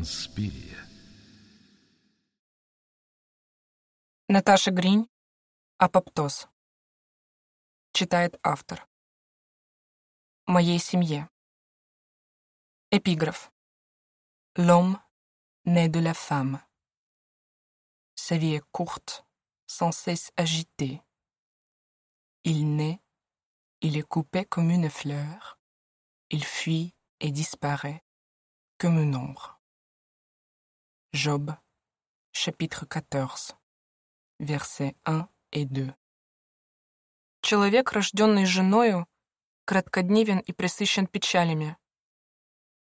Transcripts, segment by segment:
Инспирия. Наташа Гринь. Апоптоз. Читает автор. Моей семье. Эпиграф. L'homme naît de la femme. Sa vie est courte, sans cesse agitée. Il naît, il est coupé comme une fleur. Il fuit et disparaît comme une ombre. Job, chapitre 14, versets 1 и 2. Человек, рожденный женою, краткодневен и пресыщен печалями.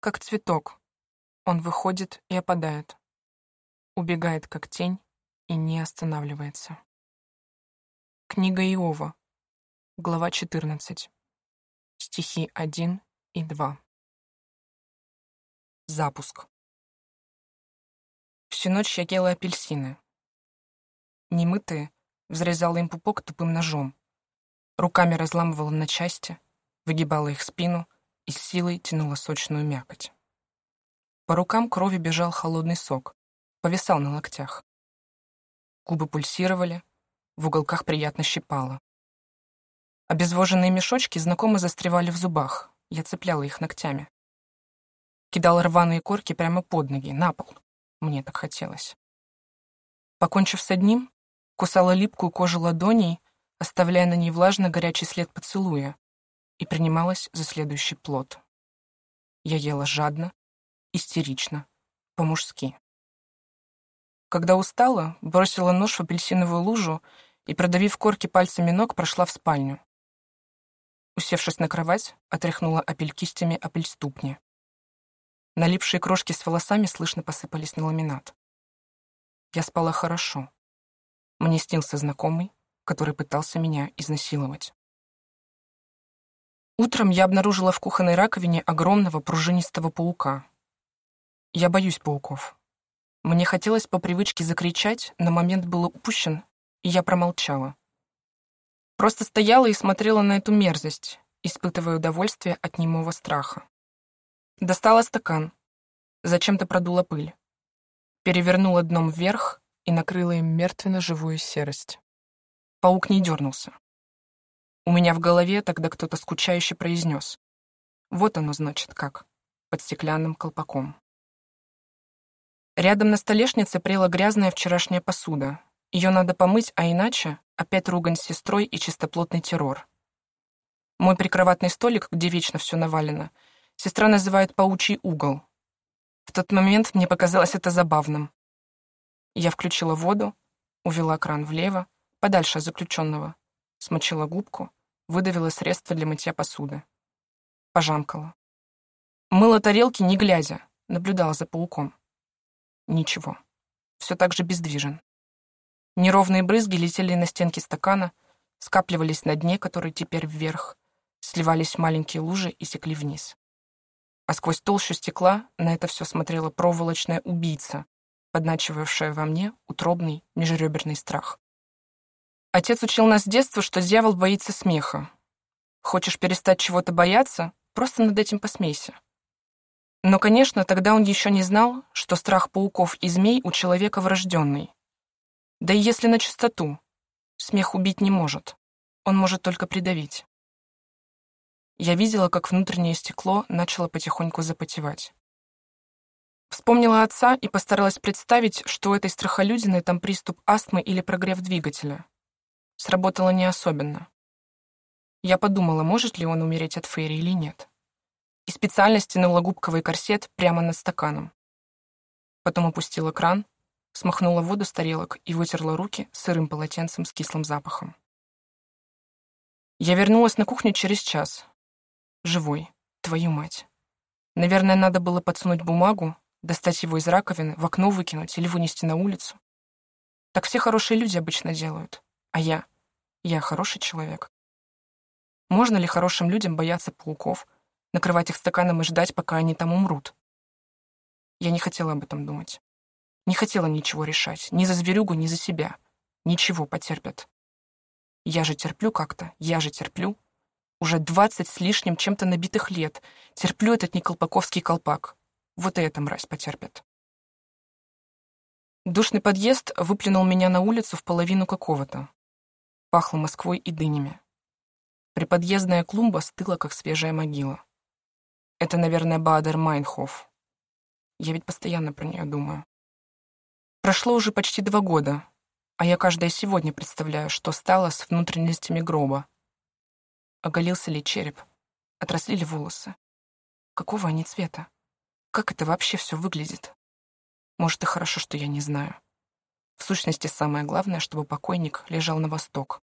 Как цветок, он выходит и опадает, убегает как тень и не останавливается. Книга Иова, глава 14, стихи 1 и 2. Запуск. Всю ночь я ела апельсины. Немытые, взрезала им пупок тупым ножом. Руками разламывала на части, выгибала их спину и с силой тянула сочную мякоть. По рукам крови бежал холодный сок, повисал на локтях. Губы пульсировали, в уголках приятно щипало. Обезвоженные мешочки знакомо застревали в зубах, я цепляла их ногтями. Кидала рваные корки прямо под ноги, на пол. Мне так хотелось. Покончив с одним, кусала липкую кожу ладоней, оставляя на ней влажно-горячий след поцелуя, и принималась за следующий плод. Я ела жадно, истерично, по-мужски. Когда устала, бросила нож в апельсиновую лужу и, продавив корки пальцами ног, прошла в спальню. Усевшись на кровать, отряхнула апель кистями апель ступни. Налипшие крошки с волосами слышно посыпались на ламинат. Я спала хорошо. Мне снился знакомый, который пытался меня изнасиловать. Утром я обнаружила в кухонной раковине огромного пружинистого паука. Я боюсь пауков. Мне хотелось по привычке закричать, но момент был упущен, и я промолчала. Просто стояла и смотрела на эту мерзость, испытывая удовольствие от немого страха. Достала стакан. Зачем-то продула пыль. Перевернула дном вверх и накрыла им мертвенно-живую серость. Паук не дернулся. У меня в голове тогда кто-то скучающе произнес. Вот оно, значит, как. Под стеклянным колпаком. Рядом на столешнице прела грязная вчерашняя посуда. Ее надо помыть, а иначе опять ругань с сестрой и чистоплотный террор. Мой прикроватный столик, где вечно все навалено — Сестра называет паучий угол. В тот момент мне показалось это забавным. Я включила воду, увела кран влево, подальше от заключенного, смочила губку, выдавила средство для мытья посуды. Пожамкала. Мыла тарелки, не глядя, наблюдала за пауком. Ничего. Все так же бездвижен. Неровные брызги летели на стенки стакана, скапливались на дне, который теперь вверх, сливались в маленькие лужи и секли вниз а сквозь толщу стекла на это все смотрела проволочная убийца, подначивавшая во мне утробный межреберный страх. Отец учил нас с детства, что дьявол боится смеха. Хочешь перестать чего-то бояться, просто над этим посмейся. Но, конечно, тогда он еще не знал, что страх пауков и змей у человека врожденный. Да и если на чистоту, смех убить не может, он может только придавить. Я видела, как внутреннее стекло начало потихоньку запотевать. Вспомнила отца и постаралась представить, что у этой страхолюдины там приступ астмы или прогрев двигателя. Сработало не особенно. Я подумала, может ли он умереть от фейри или нет. И специально стянула губковый корсет прямо над стаканом. Потом опустила кран, смахнула воду с тарелок и вытерла руки сырым полотенцем с кислым запахом. Я вернулась на кухню через час, Живой. Твою мать. Наверное, надо было подсунуть бумагу, достать его из раковины, в окно выкинуть или вынести на улицу. Так все хорошие люди обычно делают. А я? Я хороший человек. Можно ли хорошим людям бояться пауков, накрывать их стаканом и ждать, пока они там умрут? Я не хотела об этом думать. Не хотела ничего решать. Ни за зверюгу, ни за себя. Ничего потерпят. Я же терплю как-то. Я же терплю. Уже двадцать с лишним чем-то набитых лет. Терплю этот неколпаковский колпак. Вот и эта мразь потерпит. Душный подъезд выплюнул меня на улицу в половину какого-то. Пахло Москвой и дынями. Приподъездная клумба стыла, как свежая могила. Это, наверное, Баадер Майнхоф. Я ведь постоянно про нее думаю. Прошло уже почти два года, а я каждое сегодня представляю, что стало с внутренностями гроба. Оголился ли череп? Отросли ли волосы? Какого они цвета? Как это вообще все выглядит? Может, и хорошо, что я не знаю. В сущности, самое главное, чтобы покойник лежал на восток.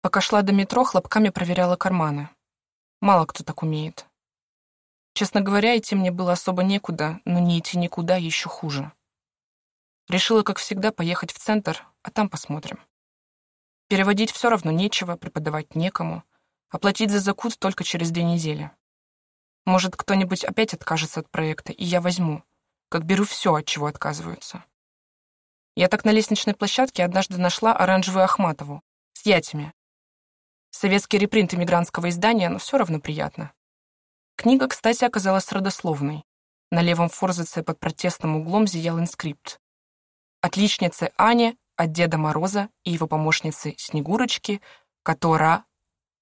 Пока шла до метро, хлопками проверяла карманы. Мало кто так умеет. Честно говоря, идти мне было особо некуда, но не идти никуда еще хуже. Решила, как всегда, поехать в центр, а там посмотрим. Переводить все равно нечего, преподавать некому. Оплатить за закут только через две недели. Может, кто-нибудь опять откажется от проекта, и я возьму, как беру все, от чего отказываются. Я так на лестничной площадке однажды нашла оранжевую Ахматову с ятями. Советский репринт иммигрантского издания, но все равно приятно. Книга, кстати, оказалась родословной. На левом форзаце под протестным углом зиял инскрипт отличницы Ани от Деда Мороза и его помощницы Снегурочки, которая...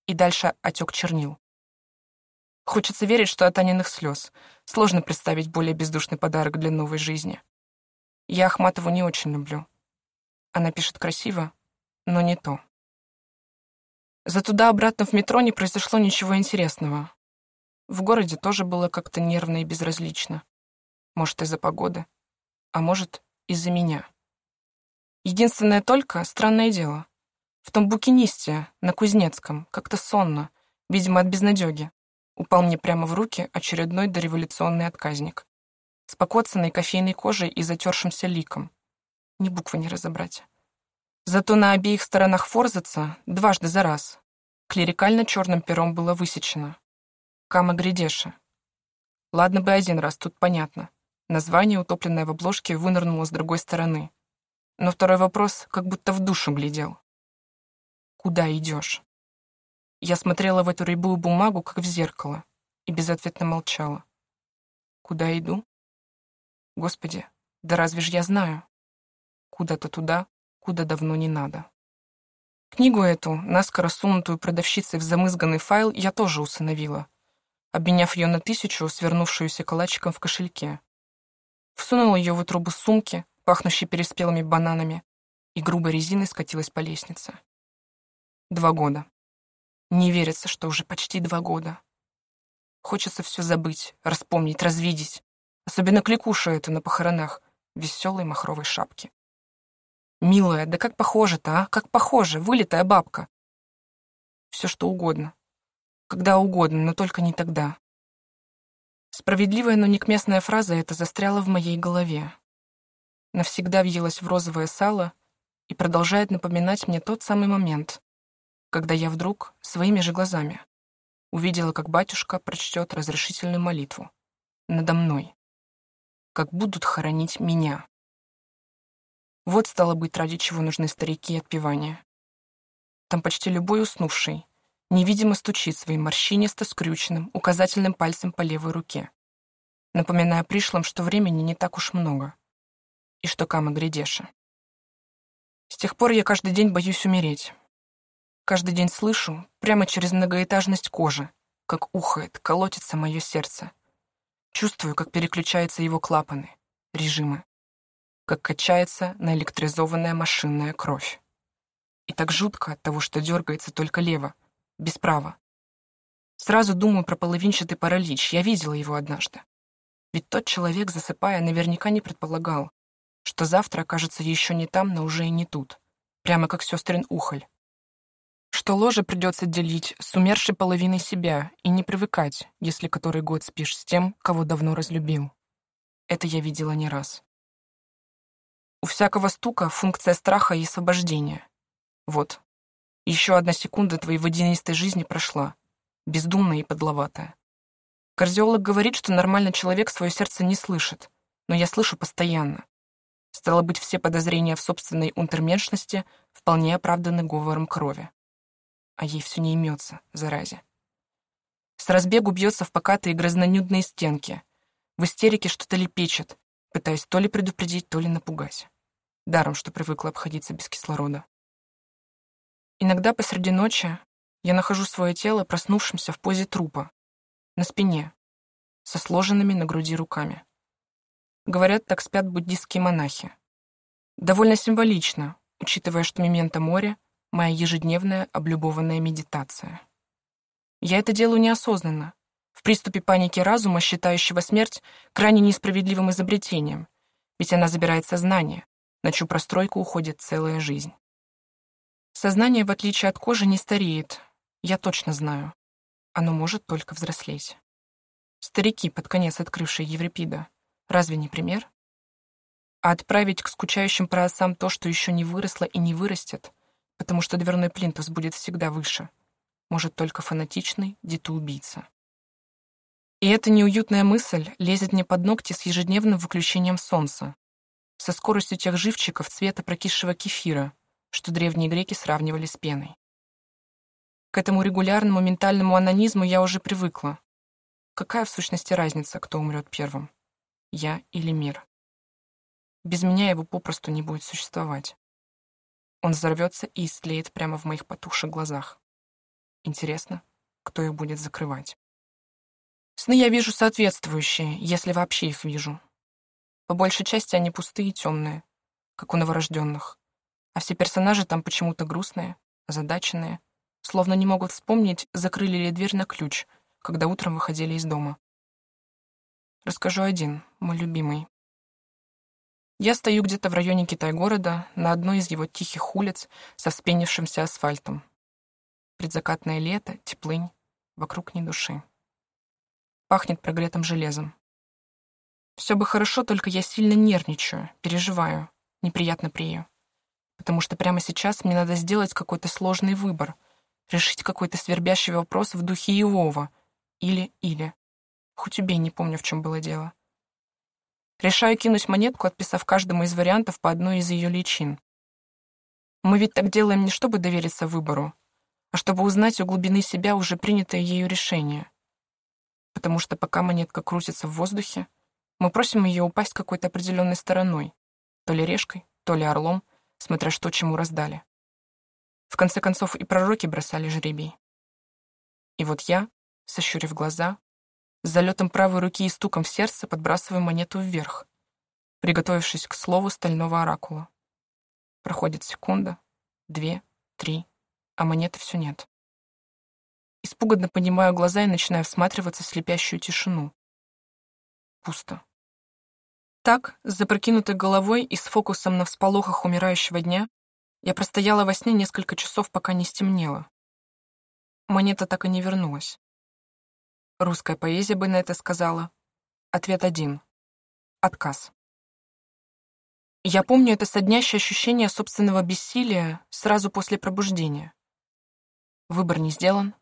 И дальше отек чернил. Хочется верить, что от Аниных слез. Сложно представить более бездушный подарок для новой жизни. Я Ахматову не очень люблю. Она пишет красиво, но не то. За туда-обратно в метро не произошло ничего интересного. В городе тоже было как-то нервно и безразлично. Может, из-за погоды, а может, из-за меня. Единственное только — странное дело. В том букинисте, на Кузнецком, как-то сонно, видимо, от безнадёги, упал мне прямо в руки очередной дореволюционный отказник. С покоцанной кофейной кожей и затершимся ликом. Ни буквы не разобрать. Зато на обеих сторонах форзаца дважды за раз клерикально черным пером было высечено. Кама Гридеша. Ладно бы один раз, тут понятно. Название, утопленное в обложке, вынырнуло с другой стороны. Но второй вопрос как будто в душу глядел. «Куда идешь?» Я смотрела в эту рябую бумагу, как в зеркало, и безответно молчала. «Куда иду?» Господи, да разве ж я знаю? Куда-то туда, куда давно не надо. Книгу эту, наскоро сунутую продавщицей в замызганный файл, я тоже усыновила, обменяв ее на тысячу, свернувшуюся калачиком в кошельке всунула ее в трубу сумки, пахнущей переспелыми бананами, и грубой резиной скатилась по лестнице. Два года. Не верится, что уже почти два года. Хочется все забыть, распомнить, развидеть. Особенно кликуша эту на похоронах, веселой махровой шапки. Милая, да как похоже-то, а? Как похоже, вылитая бабка. Все что угодно. Когда угодно, но только не тогда. Справедливая, но не некместная фраза эта застряла в моей голове. Навсегда въелась в розовое сало и продолжает напоминать мне тот самый момент, когда я вдруг своими же глазами увидела, как батюшка прочтет разрешительную молитву надо мной, как будут хоронить меня. Вот стало быть, ради чего нужны старики и отпевания. Там почти любой уснувший невидимо стучит своим морщинисто скрюченным указательным пальцем по левой руке, напоминая пришлым, что времени не так уж много, и что Кама Гридеша. С тех пор я каждый день боюсь умереть. Каждый день слышу, прямо через многоэтажность кожи, как ухает, колотится мое сердце. Чувствую, как переключаются его клапаны, режимы, как качается наэлектризованная машинная кровь. И так жутко от того, что дергается только лево, без права. Сразу думаю про половинчатый паралич, я видела его однажды. Ведь тот человек, засыпая, наверняка не предполагал, что завтра окажется еще не там, но уже и не тут, прямо как сестрин Ухоль. Что ложе придется делить с умершей половиной себя и не привыкать, если который год спишь с тем, кого давно разлюбил. Это я видела не раз. У всякого стука функция страха и освобождения. Вот, еще одна секунда твоей водянистой жизни прошла, бездумная и подловатая. Кардиолог говорит, что нормальный человек свое сердце не слышит, но я слышу постоянно. Стало быть, все подозрения в собственной унтерменшности вполне оправданы говором крови. А ей все не имется, заразе. С разбегу бьется в покатые грязнонюдные стенки. В истерике что-то лепечет, пытаясь то ли предупредить, то ли напугать. Даром, что привыкла обходиться без кислорода. Иногда посреди ночи я нахожу свое тело проснувшимся в позе трупа, на спине, со сложенными на груди руками. Говорят, так спят буддистские монахи. Довольно символично, учитывая, что мементо море — моя ежедневная облюбованная медитация. Я это делаю неосознанно, в приступе паники разума, считающего смерть крайне несправедливым изобретением, ведь она забирает сознание, на чью простройку уходит целая жизнь. Сознание, в отличие от кожи, не стареет, я точно знаю. Оно может только взрослеть. Старики, под конец открывшие Еврипида, разве не пример? А отправить к скучающим праотцам то, что еще не выросло и не вырастет, потому что дверной плинтус будет всегда выше, может только фанатичный детоубийца. И эта неуютная мысль лезет мне под ногти с ежедневным выключением солнца, со скоростью тех живчиков цвета прокисшего кефира, что древние греки сравнивали с пеной. К этому регулярному ментальному анонизму я уже привыкла. Какая в сущности разница, кто умрет первым? Я или мир? Без меня его попросту не будет существовать. Он взорвется и истлеет прямо в моих потухших глазах. Интересно, кто их будет закрывать? Сны я вижу соответствующие, если вообще их вижу. По большей части они пустые и темные, как у новорожденных. А все персонажи там почему-то грустные, озадаченные, словно не могут вспомнить, закрыли ли дверь на ключ, когда утром выходили из дома. Расскажу один, мой любимый. Я стою где-то в районе Китай-города, на одной из его тихих улиц со вспенившимся асфальтом. Предзакатное лето, теплынь, вокруг ни души. Пахнет прогретым железом. Все бы хорошо, только я сильно нервничаю, переживаю, неприятно прею. Потому что прямо сейчас мне надо сделать какой-то сложный выбор, решить какой-то свербящий вопрос в духе Иова. Или-или. Хоть убей, не помню, в чем было дело. Решаю кинуть монетку, отписав каждому из вариантов по одной из ее личин. Мы ведь так делаем не чтобы довериться выбору, а чтобы узнать у глубины себя уже принятое ею решение потому что пока монетка крутится в воздухе, мы просим ее упасть какой-то определенной стороной, то ли решкой, то ли орлом, смотря что чему раздали. В конце концов, и пророки бросали жребий. И вот я, сощурив глаза, с залетом правой руки и стуком в сердце подбрасываю монету вверх, приготовившись к слову стального оракула. Проходит секунда, две, три, а монеты все нет. Испуганно поднимаю глаза и начинаю всматриваться в слепящую тишину. Пусто. Так, с запрокинутой головой и с фокусом на всполохах умирающего дня, я простояла во сне несколько часов, пока не стемнело. Монета так и не вернулась. Русская поэзия бы на это сказала. Ответ один. Отказ. Я помню это соднящее ощущение собственного бессилия сразу после пробуждения. Выбор не сделан,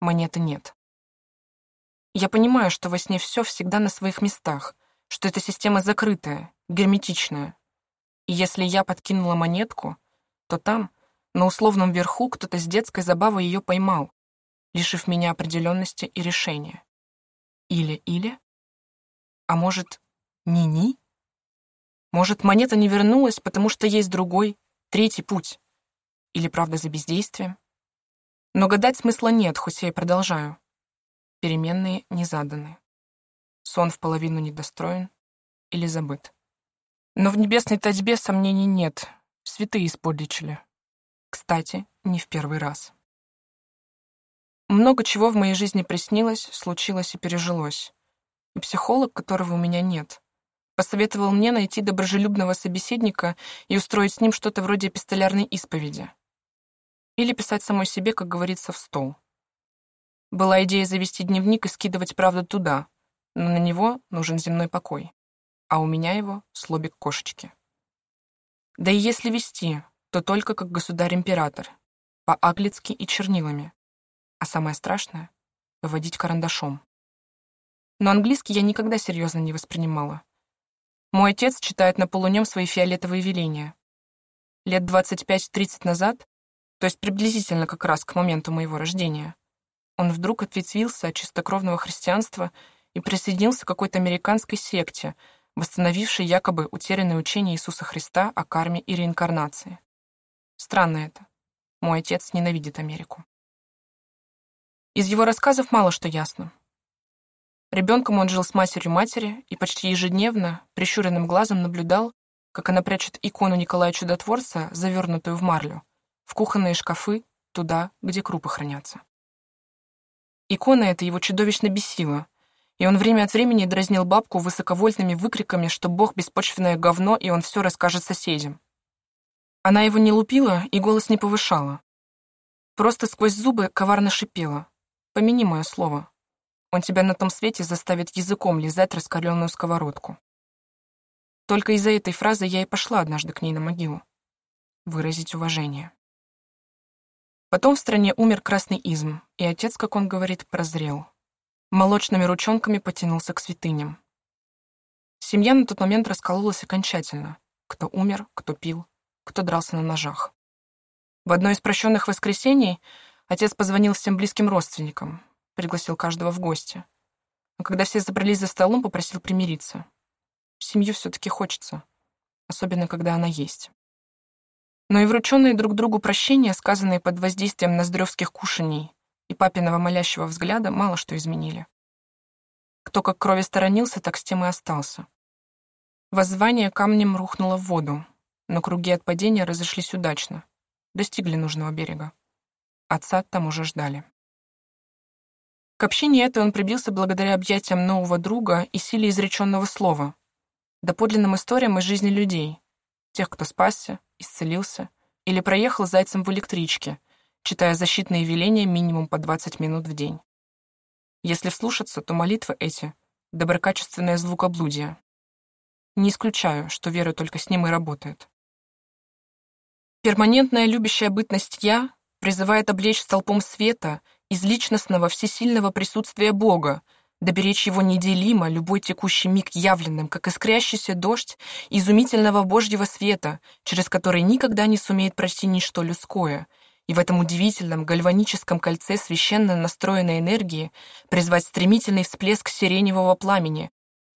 монеты нет. Я понимаю, что во сне все всегда на своих местах, что эта система закрытая, герметичная. И если я подкинула монетку, то там, на условном верху, кто-то с детской забавой ее поймал, лишив меня определенности и решения. Или-или? А может, ни-ни? Может, монета не вернулась, потому что есть другой, третий путь? Или правда за бездействием? Но гадать смысла нет, хоть я и продолжаю. Переменные не заданы. Сон в половину недостроен или забыт. Но в небесной татьбе сомнений нет. Святые исподличили. Кстати, не в первый раз. Много чего в моей жизни приснилось, случилось и пережилось. И психолог, которого у меня нет, посоветовал мне найти доброжелюбного собеседника и устроить с ним что-то вроде эпистолярной исповеди. Или писать самой себе, как говорится, в стол. Была идея завести дневник и скидывать правду туда, но на него нужен земной покой, а у меня его — слобик кошечки. Да и если вести, то только как государь-император, по-аглицки и чернилами, а самое страшное — выводить карандашом. Но английский я никогда серьезно не воспринимала. Мой отец читает на полунем свои фиолетовые веления. Лет 25-30 назад то есть приблизительно как раз к моменту моего рождения, он вдруг ответвился от чистокровного христианства и присоединился к какой-то американской секте, восстановивший якобы утерянное учение Иисуса Христа о карме и реинкарнации. Странно это. Мой отец ненавидит Америку. Из его рассказов мало что ясно. Ребенком он жил с матерью матери и почти ежедневно, прищуренным глазом наблюдал, как она прячет икону Николая Чудотворца, завернутую в марлю, в кухонные шкафы, туда, где крупы хранятся. Икона эта его чудовищно бесила, и он время от времени дразнил бабку высоковольтными выкриками, что Бог беспочвенное говно, и он все расскажет соседям. Она его не лупила и голос не повышала. Просто сквозь зубы коварно шипела. «Помяни мое слово. Он тебя на том свете заставит языком лизать раскаленную сковородку». Только из-за этой фразы я и пошла однажды к ней на могилу. Выразить уважение. Потом в стране умер красный изм, и отец, как он говорит, прозрел. Молочными ручонками потянулся к святыням. Семья на тот момент раскололась окончательно. Кто умер, кто пил, кто дрался на ножах. В одно из прощенных воскресений отец позвонил всем близким родственникам, пригласил каждого в гости. А когда все забрались за столом, попросил примириться. Семью все-таки хочется, особенно когда она есть. Но и врученные друг другу прощения, сказанные под воздействием ноздревских кушаний и папиного молящего взгляда, мало что изменили. Кто как крови сторонился, так с тем и остался. Воззвание камнем рухнуло в воду, но круги от падения разошлись удачно. Достигли нужного берега. Отца там уже ждали. К общине этой он прибился благодаря объятиям нового друга и силе изреченного слова, да подлинным историям из жизни людей, тех, кто спасся, исцелился или проехал зайцем в электричке, читая защитные веления минимум по 20 минут в день. Если вслушаться, то молитвы эти — доброкачественное звукоблудие. Не исключаю, что вера только с ним и работает. Перманентная любящая бытность «я» призывает облечь столпом света из личностного всесильного присутствия Бога, доберечь его неделимо, любой текущий миг явленным, как искрящийся дождь изумительного Божьего света, через который никогда не сумеет пройти ничто людское, и в этом удивительном гальваническом кольце священно настроенной энергии призвать стремительный всплеск сиреневого пламени,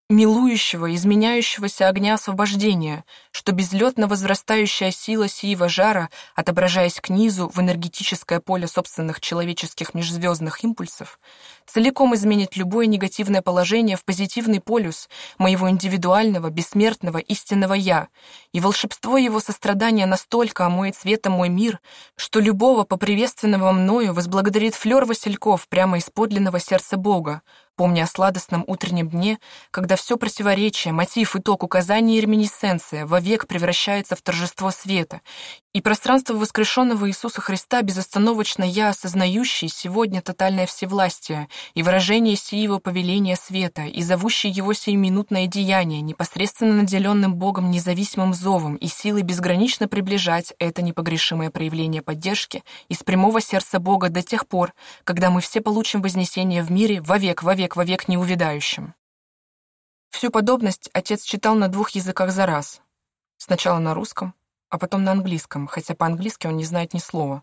милующего, изменяющегося огня освобождения, что безлетно возрастающая сила сиего жара, отображаясь к низу в энергетическое поле собственных человеческих межзвездных импульсов, целиком изменит любое негативное положение в позитивный полюс моего индивидуального, бессмертного, истинного «я», и волшебство его сострадания настолько омоет светом мой мир, что любого поприветственного мною возблагодарит флёр Васильков прямо из подлинного сердца Бога, помня о сладостном утреннем дне, когда все противоречие, мотив, итог, указание и реминисценция вовек превращается в торжество света, и пространство воскрешенного Иисуса Христа безостановочно я, осознающий сегодня тотальное всевластие и выражение сиего повеления света, и зовущий его сиюминутное деяние, непосредственно наделенным Богом независимым зовом и силой безгранично приближать это непогрешимое проявление поддержки из прямого сердца Бога до тех пор, когда мы все получим вознесение в мире вовек, вовек, вовек неувидающим. Всю подобность отец читал на двух языках за раз. Сначала на русском, а потом на английском, хотя по-английски он не знает ни слова.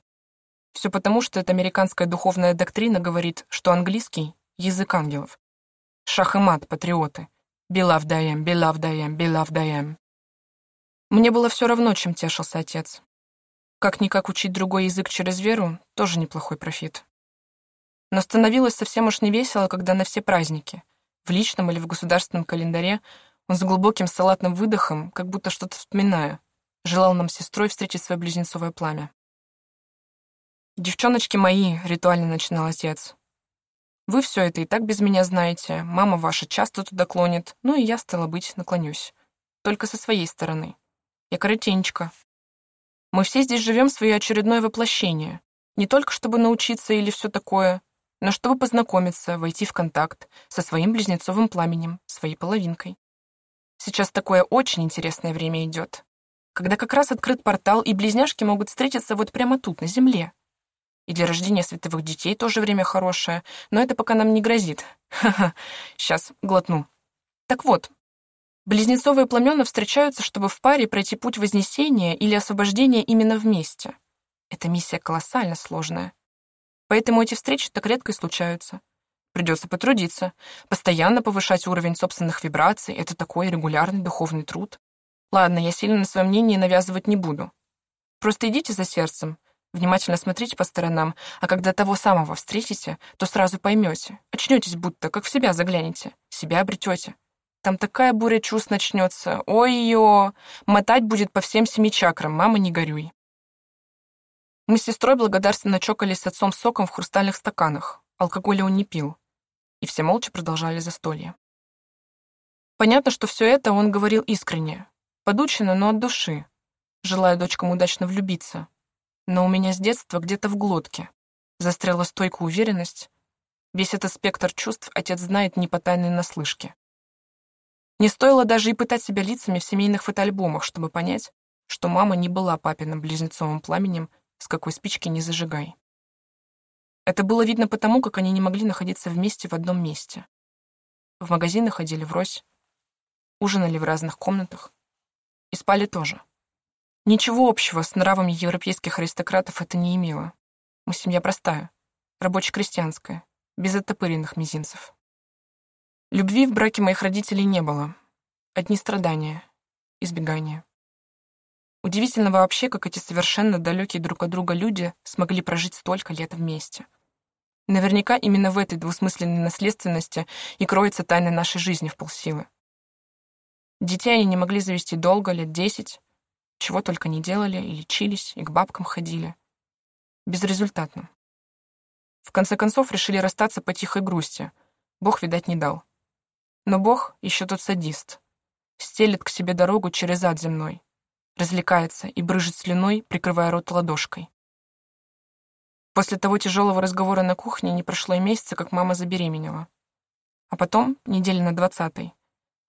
Все потому, что эта американская духовная доктрина говорит, что английский — язык ангелов. Шах и мат, патриоты. Beloved I am, beloved I am, beloved I am. Мне было все равно, чем тешился отец. Как-никак учить другой язык через веру — тоже неплохой профит. Но становилось совсем уж не весело, когда на все праздники, в личном или в государственном календаре, он с глубоким салатным выдохом, как будто что-то вспоминая, желал нам сестрой встретить свое близнецовое пламя. «Девчоночки мои», — ритуально начинал отец. «Вы все это и так без меня знаете, мама ваша часто туда клонит, ну и я, стало быть, наклонюсь. Только со своей стороны. Я коротенечко. Мы все здесь живем свое очередное воплощение. Не только чтобы научиться или все такое, но чтобы познакомиться, войти в контакт со своим близнецовым пламенем, своей половинкой. Сейчас такое очень интересное время идет когда как раз открыт портал, и близняшки могут встретиться вот прямо тут, на Земле. И для рождения световых детей тоже время хорошее, но это пока нам не грозит. Ха-ха, сейчас глотну. Так вот, близнецовые пламена встречаются, чтобы в паре пройти путь вознесения или освобождения именно вместе. Эта миссия колоссально сложная. Поэтому эти встречи так редко и случаются. Придется потрудиться, постоянно повышать уровень собственных вибраций. Это такой регулярный духовный труд. Ладно, я сильно на свое мнение навязывать не буду. Просто идите за сердцем, внимательно смотрите по сторонам, а когда того самого встретите, то сразу поймете, очнетесь будто, как в себя заглянете, себя обретете. Там такая буря чувств начнется. Ой-ё! Мотать будет по всем семи чакрам, мама, не горюй. Мы с сестрой благодарственно чокались с отцом соком в хрустальных стаканах. Алкоголя он не пил. И все молча продолжали застолье. Понятно, что все это он говорил искренне. Подучено, но от души. Желая дочкам удачно влюбиться. Но у меня с детства где-то в глотке. Застряла стойкая уверенность. Весь этот спектр чувств отец знает не по тайной наслышке. Не стоило даже и пытать себя лицами в семейных фотоальбомах, чтобы понять, что мама не была папиным близнецовым пламенем с какой спички не зажигай. Это было видно потому, как они не могли находиться вместе в одном месте. В магазины ходили врозь, ужинали в разных комнатах и спали тоже. Ничего общего с нравами европейских аристократов это не имело. Мы семья простая, рабоче-крестьянская, без оттопыренных мизинцев. Любви в браке моих родителей не было. Одни страдания, избегания. Удивительно вообще, как эти совершенно далекие друг от друга люди смогли прожить столько лет вместе. Наверняка именно в этой двусмысленной наследственности и кроется тайна нашей жизни в полсилы. Детей они не могли завести долго, лет десять, чего только не делали, и лечились, и к бабкам ходили. Безрезультатно. В конце концов решили расстаться по тихой грусти. Бог, видать, не дал. Но Бог еще тот садист. Стелит к себе дорогу через ад земной развлекается и брыжет слюной, прикрывая рот ладошкой. После того тяжелого разговора на кухне не прошло и месяца, как мама забеременела. А потом, недели на двадцатой,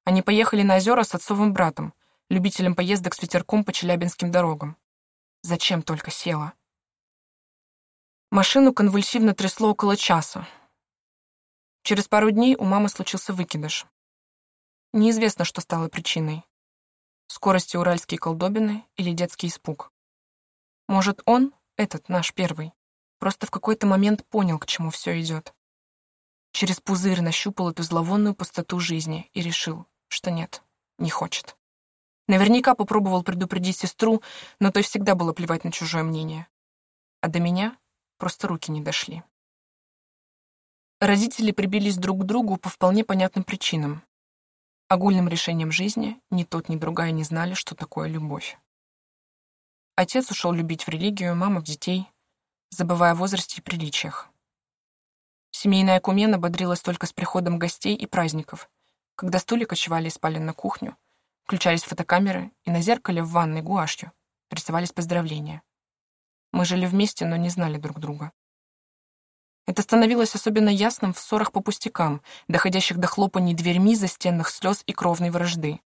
они поехали на озера с отцовым братом, любителем поездок с ветерком по челябинским дорогам. Зачем только села? Машину конвульсивно трясло около часа. Через пару дней у мамы случился выкидыш. Неизвестно, что стало причиной скорости уральские колдобины или детский испуг. Может, он, этот наш первый, просто в какой-то момент понял, к чему все идет. Через пузырь нащупал эту зловонную пустоту жизни и решил, что нет, не хочет. Наверняка попробовал предупредить сестру, но той всегда было плевать на чужое мнение. А до меня просто руки не дошли. Родители прибились друг к другу по вполне понятным причинам. Огульным решением жизни ни тот, ни другая не знали, что такое любовь. Отец ушел любить в религию, мама в детей, забывая о возрасте и приличиях. Семейная кумена бодрилась только с приходом гостей и праздников, когда стулья кочевали из спален на кухню, включались фотокамеры, и на зеркале в ванной гуашью рисовались поздравления. Мы жили вместе, но не знали друг друга. Это становилось особенно ясным в ссорах по пустякам, доходящих до хлопаний дверьми, застенных слез и кровной вражды.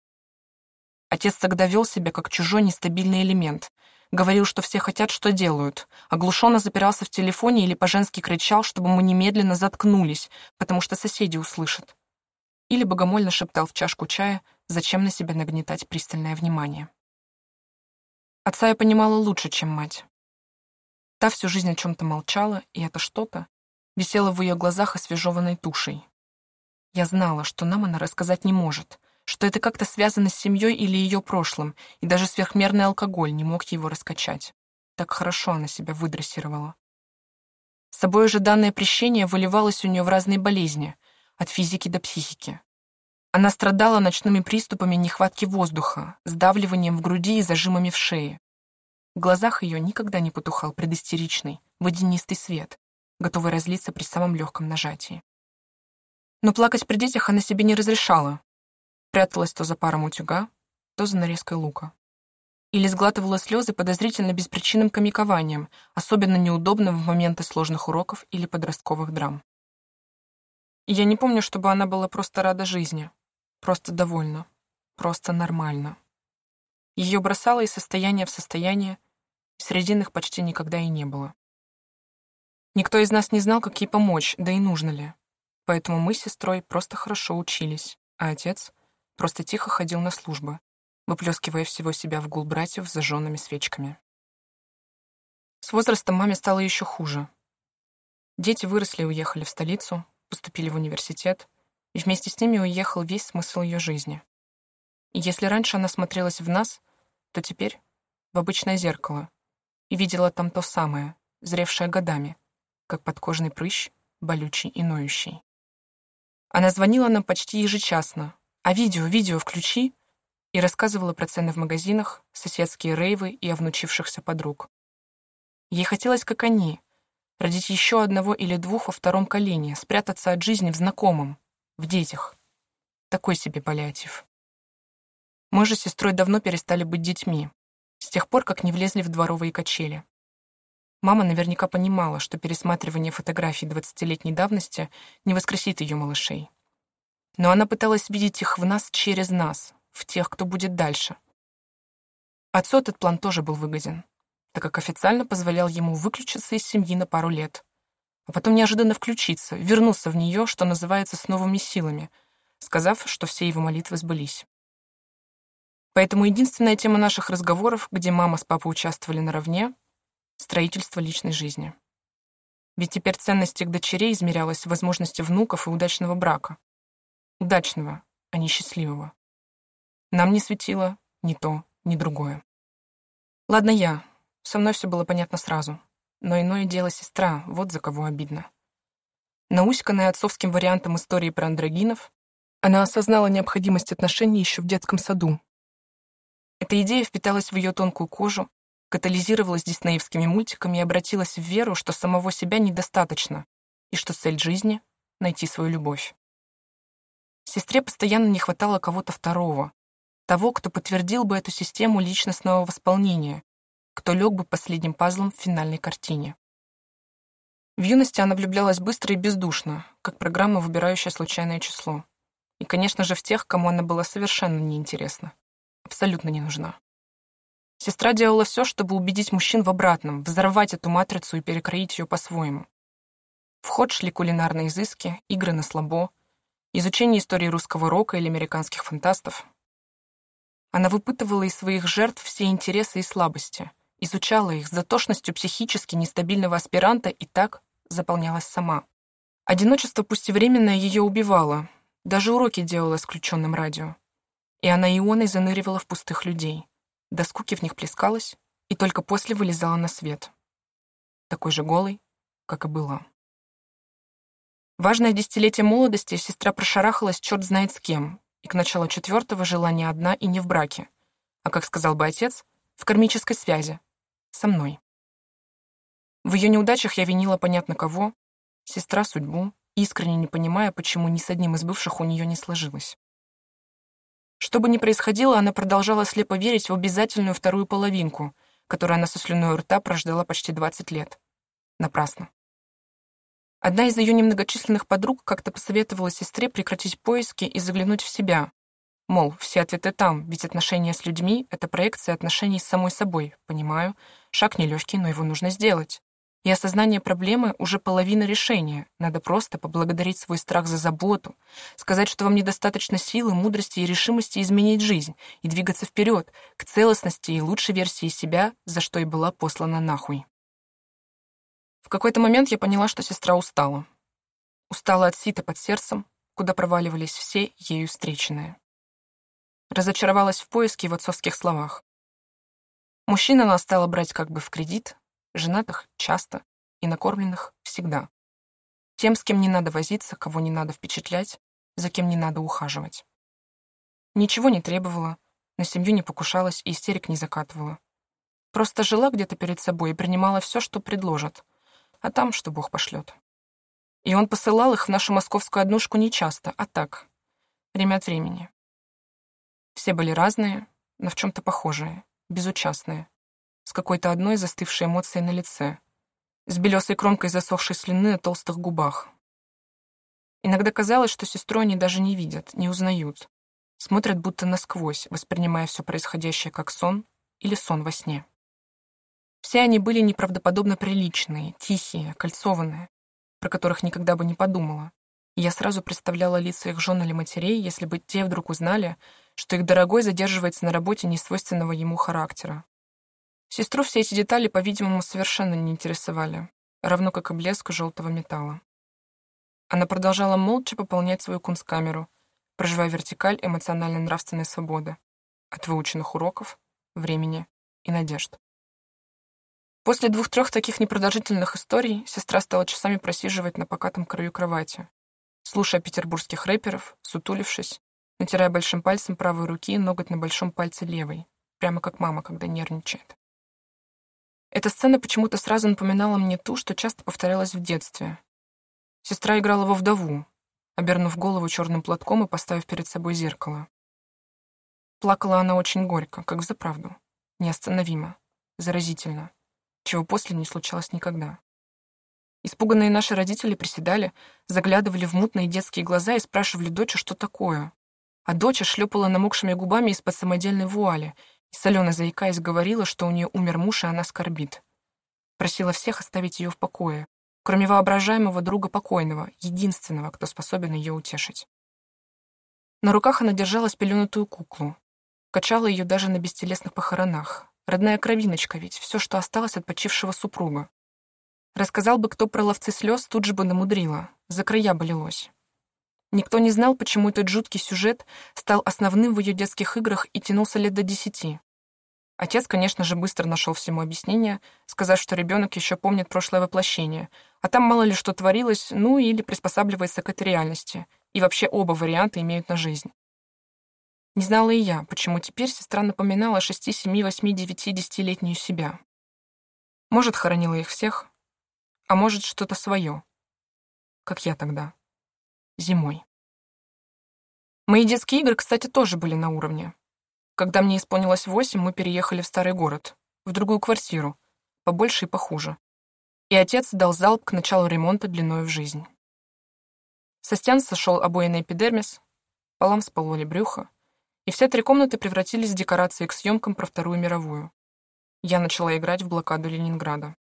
Отец тогда вел себя как чужой нестабильный элемент. Говорил, что все хотят, что делают. Оглушенно запирался в телефоне или по-женски кричал, чтобы мы немедленно заткнулись, потому что соседи услышат. Или богомольно шептал в чашку чая, зачем на себя нагнетать пристальное внимание. Отца я понимала лучше, чем мать. Та всю жизнь о чем-то молчала, и это что-то висела в ее глазах освежеванной тушей. Я знала, что нам она рассказать не может, что это как-то связано с семьей или ее прошлым, и даже сверхмерный алкоголь не мог его раскачать. Так хорошо она себя выдрессировала. С собой же данное прещение выливалось у нее в разные болезни, от физики до психики. Она страдала ночными приступами нехватки воздуха, сдавливанием в груди и зажимами в шее. В глазах ее никогда не потухал предистеричный, водянистый свет, готовый разлиться при самом легком нажатии. Но плакать при детях она себе не разрешала. Пряталась то за паром утюга, то за нарезкой лука. Или сглатывала слезы подозрительно беспричинным комикованием, особенно неудобным в моменты сложных уроков или подростковых драм. Я не помню, чтобы она была просто рада жизни, просто довольна, просто нормально. Ее бросало из состояния в состояние, и срединных почти никогда и не было. Никто из нас не знал, как ей помочь, да и нужно ли. Поэтому мы с сестрой просто хорошо учились, а отец просто тихо ходил на службы, выплескивая всего себя в гул братьев с зажженными свечками. С возрастом маме стало еще хуже. Дети выросли и уехали в столицу, поступили в университет, и вместе с ними уехал весь смысл ее жизни. И если раньше она смотрелась в нас, то теперь в обычное зеркало и видела там то самое, зревшее годами, как подкожный прыщ, болючий и ноющий. Она звонила нам почти ежечасно. «А видео, видео включи!» и рассказывала про цены в магазинах, соседские рейвы и о внучившихся подруг. Ей хотелось, как они, родить еще одного или двух во втором колене, спрятаться от жизни в знакомом, в детях. Такой себе паллиатив. Мы же с сестрой давно перестали быть детьми, с тех пор, как не влезли в дворовые качели. Мама наверняка понимала, что пересматривание фотографий двадцатилетней давности не воскресит ее малышей. Но она пыталась видеть их в нас через нас, в тех, кто будет дальше. Отцу этот план тоже был выгоден, так как официально позволял ему выключиться из семьи на пару лет, а потом неожиданно включиться, вернуться в нее, что называется, с новыми силами, сказав, что все его молитвы сбылись. Поэтому единственная тема наших разговоров, где мама с папой участвовали наравне — строительство личной жизни. Ведь теперь ценность их дочерей измерялась в возможности внуков и удачного брака. Удачного, а не счастливого. Нам не светило ни то, ни другое. Ладно я, со мной все было понятно сразу. Но иное дело сестра, вот за кого обидно. Науськанная отцовским вариантом истории про андрогинов, она осознала необходимость отношений еще в детском саду. Эта идея впиталась в ее тонкую кожу, катализировалась диснеевскими мультиками и обратилась в веру, что самого себя недостаточно, и что цель жизни — найти свою любовь. Сестре постоянно не хватало кого-то второго, того, кто подтвердил бы эту систему личностного восполнения, кто лег бы последним пазлом в финальной картине. В юности она влюблялась быстро и бездушно, как программа, выбирающая случайное число. И, конечно же, в тех, кому она была совершенно неинтересна. Абсолютно не нужна. Сестра делала все, чтобы убедить мужчин в обратном, взорвать эту матрицу и перекроить ее по-своему. В ход шли кулинарные изыски, игры на слабо, изучение истории русского рока или американских фантастов. Она выпытывала из своих жертв все интересы и слабости — изучала их с затошностью психически нестабильного аспиранта и так заполнялась сама. Одиночество, пусть и временное, ее убивало. Даже уроки делала с включенным радио. И она ионой заныривала в пустых людей. До скуки в них плескалась и только после вылезала на свет. Такой же голой, как и была. Важное десятилетие молодости сестра прошарахалась черт знает с кем, и к началу четвертого жила не одна и не в браке, а, как сказал бы отец, в кармической связи, со мной. В ее неудачах я винила понятно кого, сестра судьбу, искренне не понимая, почему ни с одним из бывших у нее не сложилось. Что бы ни происходило, она продолжала слепо верить в обязательную вторую половинку, которую она со слюной рта прождала почти 20 лет. Напрасно. Одна из ее немногочисленных подруг как-то посоветовала сестре прекратить поиски и заглянуть в себя, Мол, все ответы там, ведь отношения с людьми — это проекция отношений с самой собой, понимаю. Шаг нелегкий, но его нужно сделать. И осознание проблемы уже половина решения. Надо просто поблагодарить свой страх за заботу, сказать, что вам недостаточно силы, мудрости и решимости изменить жизнь и двигаться вперед, к целостности и лучшей версии себя, за что и была послана нахуй. В какой-то момент я поняла, что сестра устала. Устала от сита под сердцем, куда проваливались все ею встреченные. Разочаровалась в поиске в отцовских словах. Мужчин она стала брать как бы в кредит, женатых — часто, и накормленных — всегда. Тем, с кем не надо возиться, кого не надо впечатлять, за кем не надо ухаживать. Ничего не требовала, на семью не покушалась и истерик не закатывала. Просто жила где-то перед собой и принимала все, что предложат, а там, что Бог пошлет. И он посылал их в нашу московскую однушку не часто, а так, время от времени. Все были разные, но в чем-то похожие, безучастные, с какой-то одной застывшей эмоцией на лице, с белесой кромкой засохшей слюны на толстых губах. Иногда казалось, что сестру они даже не видят, не узнают, смотрят будто насквозь, воспринимая все происходящее как сон или сон во сне. Все они были неправдоподобно приличные, тихие, кольцованные, про которых никогда бы не подумала. И я сразу представляла лица их жен или матерей, если бы те вдруг узнали, что их дорогой задерживается на работе несвойственного ему характера. Сестру все эти детали, по-видимому, совершенно не интересовали, равно как и блеск желтого металла. она продолжала молча пополнять свою кунсткамеру, проживая вертикаль эмоционально-нравственной свободы от выученных уроков, времени и надежд. После двух-трех таких непродолжительных историй сестра стала часами просиживать на покатом краю кровати, слушая петербургских рэперов, сутулившись, натирая большим пальцем правой руки ноготь на большом пальце левой, прямо как мама, когда нервничает. Эта сцена почему-то сразу напоминала мне ту, что часто повторялась в детстве. Сестра играла во вдову, обернув голову черным платком и поставив перед собой зеркало. Плакала она очень горько, как в заправду, неостановимо, заразительно чего после не случалось никогда. Испуганные наши родители приседали, заглядывали в мутные детские глаза и спрашивали дочь, что такое. А дочь шлепала намокшими губами из-под самодельной вуали и, солено заикаясь, говорила, что у нее умер муж, и она скорбит. Просила всех оставить ее в покое, кроме воображаемого друга покойного, единственного, кто способен ее утешить. На руках она держала спеленутую куклу, качала ее даже на бестелесных похоронах, Родная кровиночка ведь, все, что осталось от почившего супруга. Рассказал бы кто про ловцы слез, тут же бы намудрила, за края бы лилось. Никто не знал, почему этот жуткий сюжет стал основным в ее детских играх и тянулся лет до десяти. Отец, конечно же, быстро нашел всему объяснение, сказав, что ребенок еще помнит прошлое воплощение, а там мало ли что творилось, ну или приспосабливается к этой реальности, и вообще оба варианта имеют на жизнь. Не знала и я, почему теперь сестра напоминала шести, семи, восьми, девяти, десятилетнюю себя. Может, хоронила их всех, а может, что-то свое, как я тогда, зимой. Мои детские игры, кстати, тоже были на уровне. Когда мне исполнилось восемь, мы переехали в старый город, в другую квартиру, побольше и похуже. И отец дал залп к началу ремонта длиной в жизнь. Со стен сошел обоенный эпидермис, полам спололи брюхо, и все три комнаты превратились в декорации к съемкам про Вторую мировую. Я начала играть в блокаду Ленинграда.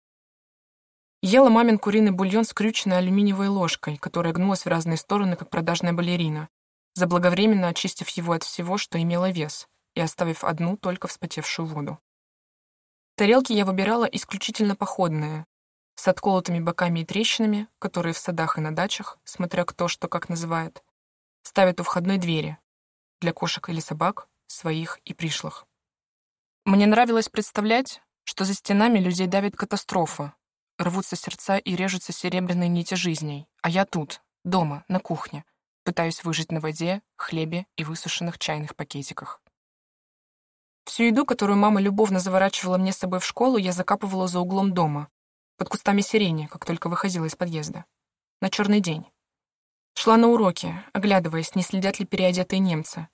Ела мамин куриный бульон с крюченной алюминиевой ложкой, которая гнулась в разные стороны, как продажная балерина, заблаговременно очистив его от всего, что имело вес, и оставив одну только вспотевшую воду. Тарелки я выбирала исключительно походные, с отколотыми боками и трещинами, которые в садах и на дачах, смотря кто что как называет, ставят у входной двери, для кошек или собак, своих и пришлых. Мне нравилось представлять, что за стенами людей давит катастрофа, рвутся сердца и режутся серебряные нити жизней, а я тут, дома, на кухне, пытаюсь выжить на воде, хлебе и высушенных чайных пакетиках. Всю еду, которую мама любовно заворачивала мне с собой в школу, я закапывала за углом дома, под кустами сирени, как только выходила из подъезда. На черный день. Шла на уроки, оглядываясь, не следят ли переодетые немцы.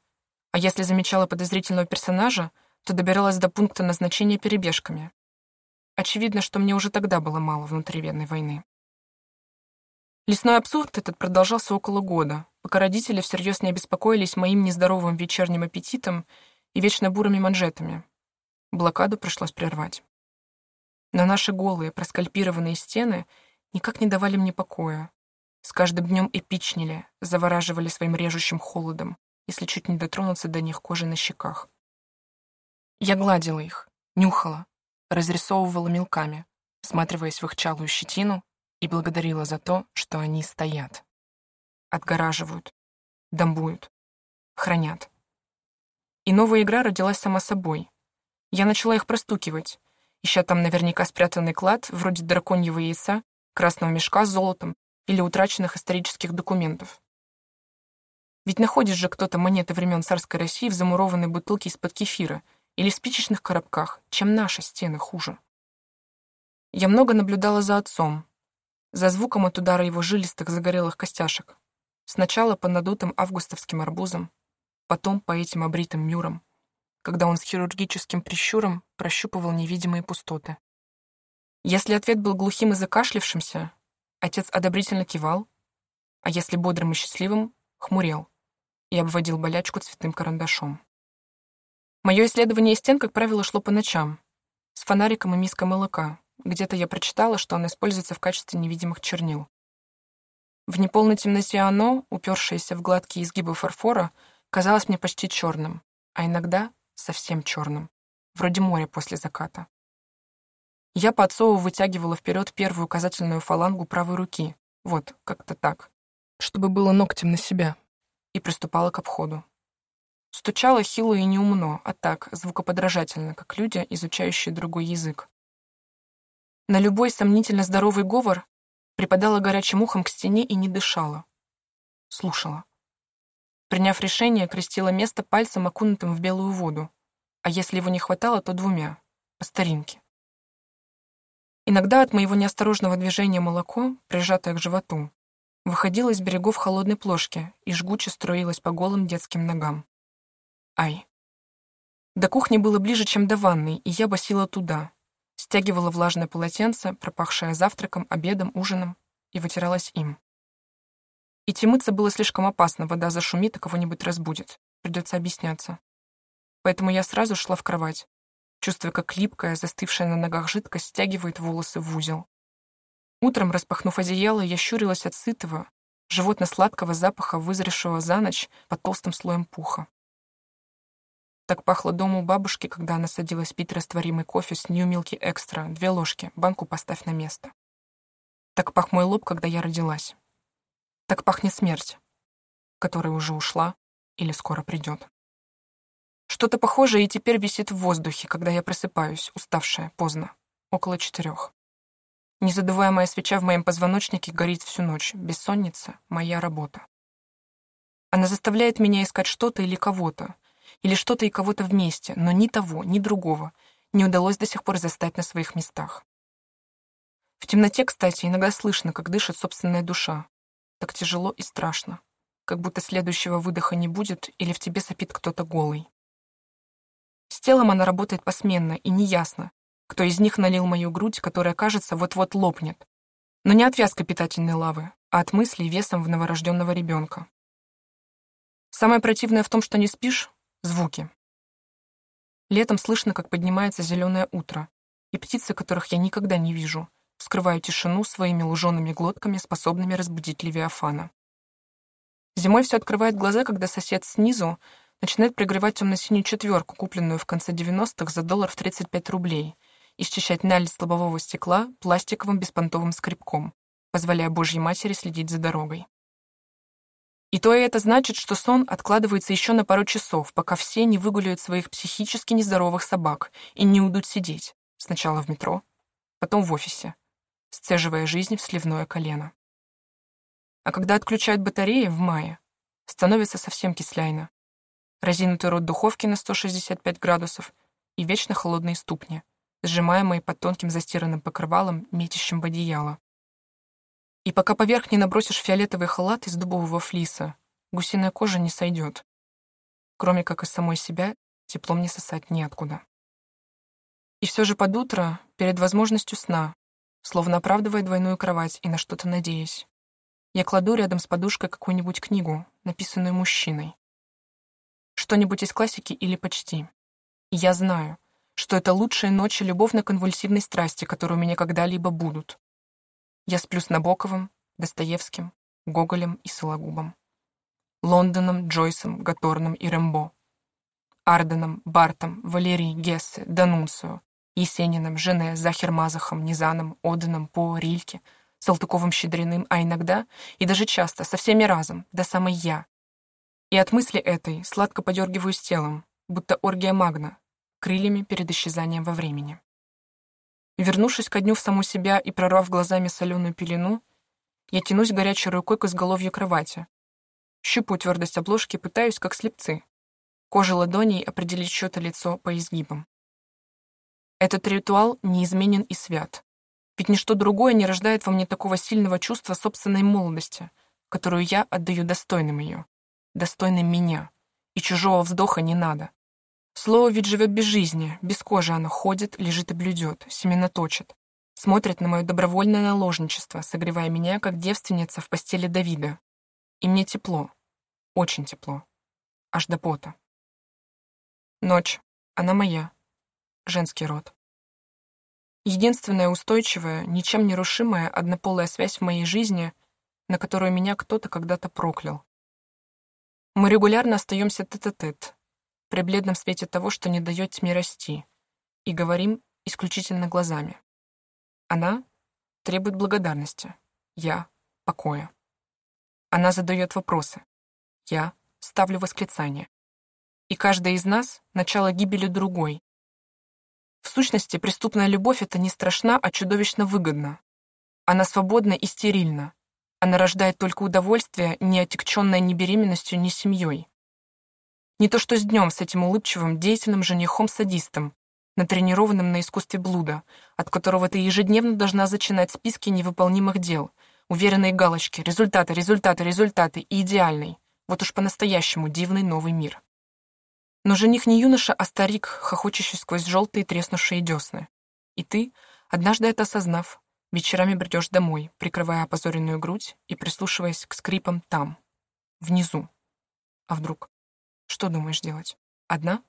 А если замечала подозрительного персонажа, то добиралась до пункта назначения перебежками. Очевидно, что мне уже тогда было мало внутривенной войны. Лесной абсурд этот продолжался около года, пока родители всерьез не обеспокоились моим нездоровым вечерним аппетитом и вечно бурыми манжетами. Блокаду пришлось прервать. Но наши голые, проскальпированные стены никак не давали мне покоя, с каждым днем эпичнели, завораживали своим режущим холодом, если чуть не дотронуться до них кожи на щеках. Я гладила их, нюхала, разрисовывала мелками, всматриваясь в их чалую щетину и благодарила за то, что они стоят. Отгораживают, дамбуют, хранят. И новая игра родилась сама собой. Я начала их простукивать, ища там наверняка спрятанный клад, вроде драконьего яйца, красного мешка с золотом или утраченных исторических документов. Ведь находишь же кто-то монеты времен царской России в замурованной бутылке из-под кефира или спичечных коробках, чем наши стены хуже. Я много наблюдала за отцом, за звуком от удара его жилистых загорелых костяшек. Сначала по надутым августовским арбузам, потом по этим обритым мюрам, когда он с хирургическим прищуром прощупывал невидимые пустоты. Если ответ был глухим и закашлившимся, Отец одобрительно кивал, а если бодрым и счастливым, хмурел и обводил болячку цветным карандашом. Мое исследование стен, как правило, шло по ночам, с фонариком и миской молока. Где-то я прочитала, что оно используется в качестве невидимых чернил. В неполной темноте оно, упершееся в гладкие изгибы фарфора, казалось мне почти черным, а иногда совсем черным, вроде моря после заката. Я по отцову вытягивала вперед первую указательную фалангу правой руки. Вот, как-то так. чтобы было ногтем на себя, и приступала к обходу. Стучала хило и неумно, а так, звукоподражательно, как люди, изучающие другой язык. На любой сомнительно здоровый говор припадала горячим ухом к стене и не дышала. Слушала. Приняв решение, крестила место пальцем, окунутым в белую воду, а если его не хватало, то двумя, по старинке. Иногда от моего неосторожного движения молоко, прижатое к животу, выходило из берегов холодной плошки и жгуче строилось по голым детским ногам. Ай. До кухни было ближе, чем до ванной, и я басила туда, стягивала влажное полотенце, пропахшее завтраком, обедом, ужином, и вытиралась им. Идти мыться было слишком опасно, вода зашумит и кого-нибудь разбудит. Придется объясняться. Поэтому я сразу шла в кровать, чувствуя, как липкая, застывшая на ногах жидкость стягивает волосы в узел. Утром, распахнув одеяло, я щурилась от сытого, животно-сладкого запаха, вызревшего за ночь под толстым слоем пуха. Так пахло дома у бабушки, когда она садилась пить растворимый кофе с New Milky Extra, две ложки, банку поставь на место. Так пах мой лоб, когда я родилась. Так пахнет смерть, которая уже ушла или скоро придет. Что-то похожее и теперь висит в воздухе, когда я просыпаюсь, уставшая, поздно, около четырех. Незадуваемая свеча в моем позвоночнике горит всю ночь. Бессонница — моя работа. Она заставляет меня искать что-то или кого-то, или что-то и кого-то вместе, но ни того, ни другого не удалось до сих пор застать на своих местах. В темноте, кстати, иногда слышно, как дышит собственная душа. Так тяжело и страшно, как будто следующего выдоха не будет или в тебе сопит кто-то голый. С телом она работает посменно, и неясно, кто из них налил мою грудь, которая, кажется, вот-вот лопнет. Но не от вязкой питательной лавы, а от мыслей весом в новорожденного ребенка. Самое противное в том, что не спишь — звуки. Летом слышно, как поднимается зеленое утро, и птицы, которых я никогда не вижу, вскрывают тишину своими лужеными глотками, способными разбудить Левиафана. Зимой все открывает глаза, когда сосед снизу начинает пригревать темно-синюю четверку, купленную в конце 90-х за доллар в 35 рублей, и счищать налить лобового стекла пластиковым беспонтовым скребком, позволяя Божьей Матери следить за дорогой. И то и это значит, что сон откладывается еще на пару часов, пока все не выгуляют своих психически нездоровых собак и не уйдут сидеть, сначала в метро, потом в офисе, сцеживая жизнь в сливное колено. А когда отключают батареи в мае, становится совсем кисляйно. Разинутый рот духовки на 165 градусов и вечно холодные ступни — сжимаемые под тонким застиранным покрывалом, метящим в одеяло. И пока поверх не набросишь фиолетовый халат из дубового флиса, гусиная кожа не сойдет. Кроме как из самой себя, теплом не сосать неоткуда. И все же под утро, перед возможностью сна, словно оправдывая двойную кровать и на что-то надеясь, я кладу рядом с подушкой какую-нибудь книгу, написанную мужчиной. Что-нибудь из классики или почти. И я знаю, что это лучшие ночи любовно-конвульсивной страсти, которые у меня когда-либо будут. Я сплю с Набоковым, Достоевским, Гоголем и Сологубом. Лондоном, Джойсом, Гаторном и Рэмбо. Арденом, Бартом, Валерией, Гессе, Данунцио, Есениным, Жене, Захермазахом, Низаном, Оденом, По, Рильке, Салтыковым-Щедриным, а иногда, и даже часто, со всеми разом, до самой я. И от мысли этой сладко подергиваюсь телом, будто оргия магна, крыльями перед исчезанием во времени. Вернувшись ко дню в саму себя и прорвав глазами соленую пелену, я тянусь горячей рукой к изголовью кровати. Щупаю твердость обложки, пытаюсь, как слепцы. Кожа ладоней определить что-то лицо по изгибам. Этот ритуал неизменен и свят. Ведь ничто другое не рождает во мне такого сильного чувства собственной молодости, которую я отдаю достойным ее, достойным меня, и чужого вздоха не надо. Слово ведь живет без жизни, без кожи оно ходит, лежит и блюдет, семена точит. Смотрит на мое добровольное наложничество, согревая меня, как девственница в постели Давида. И мне тепло, очень тепло, аж до пота. Ночь, она моя, женский род. Единственная устойчивая, ничем не рушимая, однополая связь в моей жизни, на которую меня кто-то когда-то проклял. Мы регулярно остаемся тет-а-тет, при бледном свете того, что не дает тьме расти, и говорим исключительно глазами. Она требует благодарности, я — покоя. Она задает вопросы. Я ставлю восклицание. И каждая из нас — начало гибели другой. В сущности, преступная любовь — это не страшна, а чудовищно выгодна. Она свободна и стерильна. Она рождает только удовольствие, не отягченное ни беременностью, ни семьей. Не то что с днем с этим улыбчивым, деятельным женихом-садистом, натренированным на искусстве блуда, от которого ты ежедневно должна зачинать списки невыполнимых дел, уверенные галочки, результаты, результаты, результаты и идеальный, вот уж по-настоящему дивный новый мир. Но жених не юноша, а старик, хохочущий сквозь желтые треснувшие десны. И ты, однажды это осознав, вечерами бредешь домой, прикрывая опозоренную грудь и прислушиваясь к скрипам там, внизу. А вдруг? Что думаешь делать? Одна?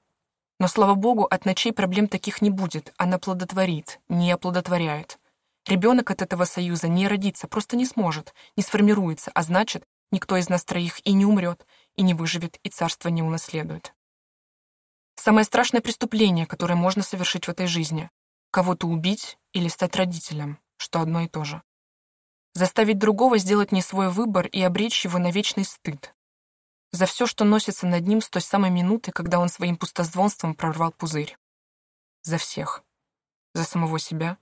Но, слава богу, от ночей проблем таких не будет. Она плодотворит, не оплодотворяет. Ребенок от этого союза не родится, просто не сможет, не сформируется, а значит, никто из нас троих и не умрет, и не выживет, и царство не унаследует. Самое страшное преступление, которое можно совершить в этой жизни — кого-то убить или стать родителем, что одно и то же. Заставить другого сделать не свой выбор и обречь его на вечный стыд, за все, что носится над ним с той самой минуты, когда он своим пустозвонством прорвал пузырь. За всех. За самого себя,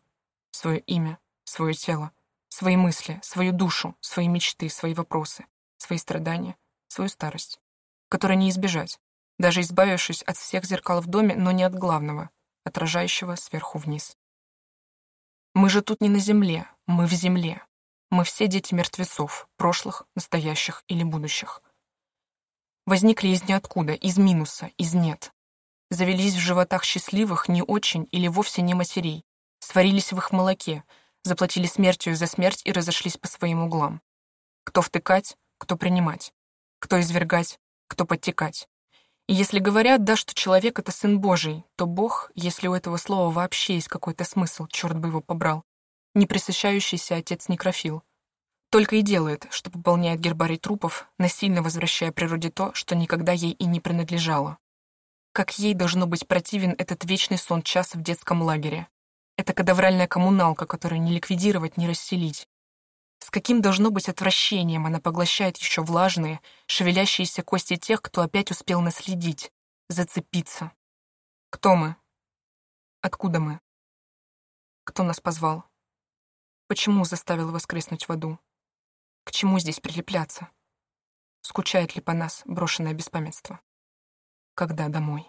свое имя, свое тело, свои мысли, свою душу, свои мечты, свои вопросы, свои страдания, свою старость, которой не избежать, даже избавившись от всех зеркал в доме, но не от главного, отражающего сверху вниз. Мы же тут не на земле, мы в земле. Мы все дети мертвецов, прошлых, настоящих или будущих. Возникли из ниоткуда, из минуса, из нет. Завелись в животах счастливых, не очень или вовсе не матерей. Сварились в их молоке, заплатили смертью за смерть и разошлись по своим углам. Кто втыкать, кто принимать. Кто извергать, кто подтекать. И если говорят, да, что человек — это сын Божий, то Бог, если у этого слова вообще есть какой-то смысл, черт бы его побрал, не присыщающийся отец некрофил, только и делает, что пополняет гербарий трупов, насильно возвращая природе то, что никогда ей и не принадлежало. Как ей должно быть противен этот вечный сон час в детском лагере. Это кадавральная коммуналка, которую не ликвидировать, не расселить. С каким должно быть отвращением она поглощает еще влажные, шевелящиеся кости тех, кто опять успел наследить, зацепиться. Кто мы? Откуда мы? Кто нас позвал? Почему заставил воскреснуть в аду? К чему здесь прилепляться? Скучает ли по нас брошенное беспамятство? Когда домой?